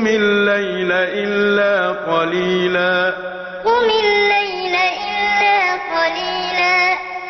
قم الليل إلا قليلا قم الليل